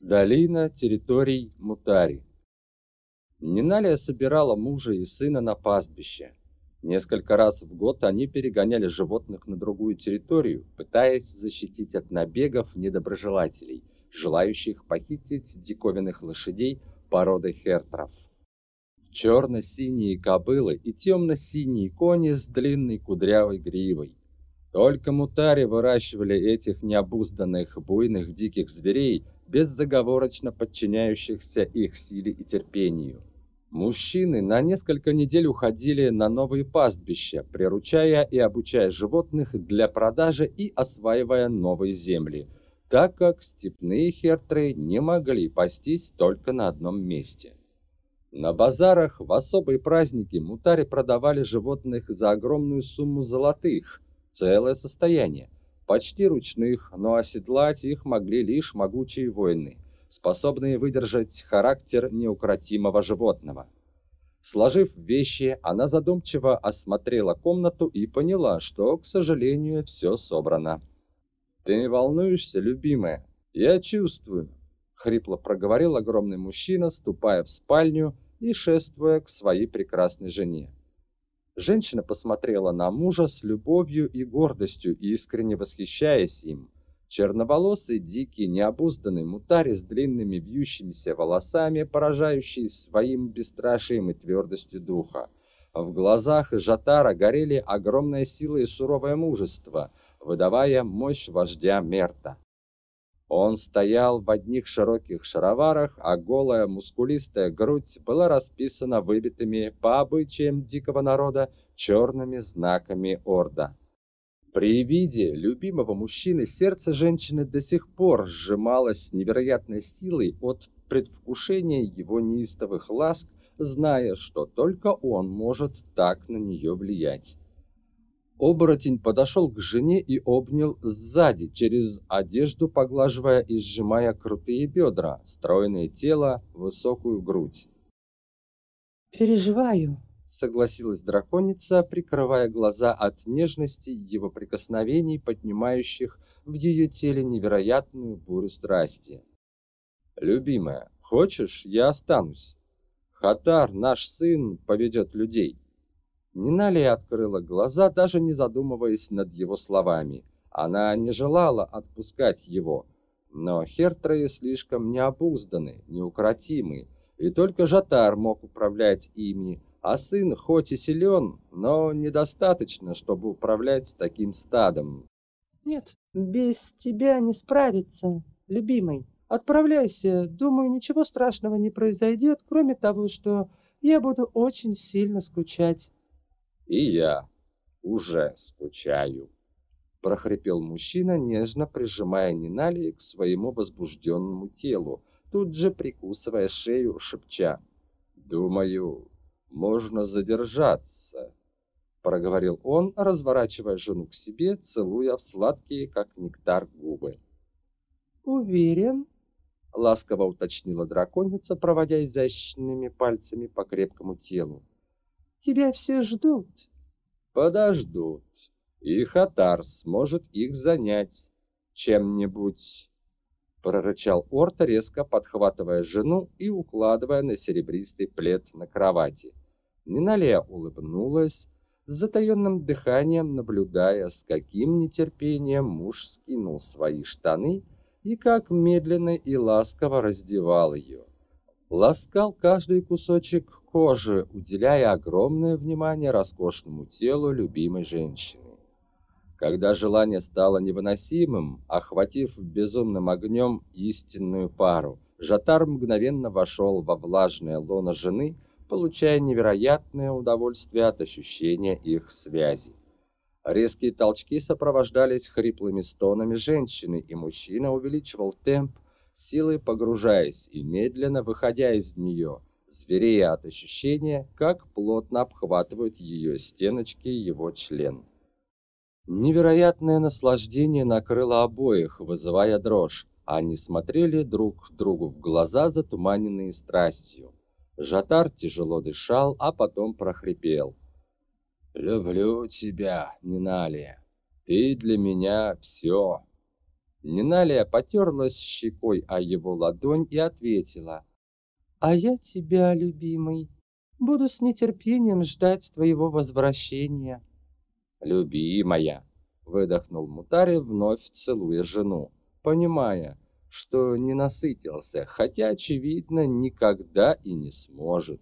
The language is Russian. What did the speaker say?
Долина территорий Мутари. Ниналия собирала мужа и сына на пастбище. Несколько раз в год они перегоняли животных на другую территорию, пытаясь защитить от набегов недоброжелателей, желающих похитить диковинных лошадей породы хертров. Черно-синие кобылы и темно-синие кони с длинной кудрявой гривой. Только мутари выращивали этих необузданных буйных диких зверей, беззаговорочно подчиняющихся их силе и терпению. Мужчины на несколько недель уходили на новые пастбища, приручая и обучая животных для продажи и осваивая новые земли, так как степные хертры не могли пастись только на одном месте. На базарах в особые праздники мутари продавали животных за огромную сумму золотых, целое состояние, почти ручных, но оседлать их могли лишь могучие воины – способные выдержать характер неукротимого животного. Сложив вещи, она задумчиво осмотрела комнату и поняла, что, к сожалению, все собрано. «Ты не волнуешься, любимая? Я чувствую», — хрипло проговорил огромный мужчина, ступая в спальню и шествуя к своей прекрасной жене. Женщина посмотрела на мужа с любовью и гордостью, искренне восхищаясь им. Черноволосый, дикий, необузданный мутари с длинными вьющимися волосами, поражающий своим бесстрашием и твердостью духа. В глазах Жатара горели огромная сила и суровое мужество, выдавая мощь вождя Мерта. Он стоял в одних широких шароварах, а голая мускулистая грудь была расписана выбитыми по обычаям дикого народа черными знаками орда. При виде любимого мужчины сердце женщины до сих пор сжималось невероятной силой от предвкушения его неистовых ласк, зная, что только он может так на нее влиять. Оборотень подошел к жене и обнял сзади, через одежду поглаживая и сжимая крутые бедра, стройное тело, высокую грудь. «Переживаю», согласилась драконица, прикрывая глаза от нежности его прикосновений, поднимающих в ее теле невероятную бурю страсти. «Любимая, хочешь, я останусь? Хатар, наш сын, поведет людей». Ниналия открыла глаза, даже не задумываясь над его словами. Она не желала отпускать его, но Хертреи слишком необузданы, неукротимы, и только Жатар мог управлять ими, а сын хоть и силен, но недостаточно, чтобы управлять таким стадом. Нет, без тебя не справиться, любимый. Отправляйся, думаю, ничего страшного не произойдет, кроме того, что я буду очень сильно скучать. И я уже скучаю, прохрипел мужчина, нежно прижимая Нинали к своему возбужденному телу, тут же прикусывая шею, шепча. Думаю, можно задержаться, проговорил он, разворачивая жену к себе, целуя в сладкие, как нектар, губы. Уверен? ласково уточнила драконица, проводя изящными пальцами по крепкому телу. Тебя все ждут. Подождут. И Хатар сможет их занять чем-нибудь прорычал Орта, резко подхватывая жену и укладывая на серебристый плед на кровати. Ниналия улыбнулась, с затаенным дыханием наблюдая, с каким нетерпением муж скинул свои штаны и как медленно и ласково раздевал ее. Ласкал каждый кусочек кожи, уделяя огромное внимание роскошному телу любимой женщины. Когда желание стало невыносимым, охватив безумным огнем истинную пару, Жатар мгновенно вошел во влажное лоно жены, получая невероятное удовольствие от ощущения их связи. Резкие толчки сопровождались хриплыми стонами женщины, и мужчина увеличивал темп, силой погружаясь и медленно выходя из нее, зверея от ощущения, как плотно обхватывают ее стеночки его член. Невероятное наслаждение накрыло обоих, вызывая дрожь. Они смотрели друг другу в глаза, затуманенные страстью. Жатар тяжело дышал, а потом прохрипел. «Люблю тебя, Ниналия. Ты для меня все». Ниналия потерлась щекой о его ладонь и ответила. «А я тебя, любимый, буду с нетерпением ждать твоего возвращения». «Любимая!» — выдохнул Мутари, вновь целуя жену, понимая, что не насытился, хотя, очевидно, никогда и не сможет.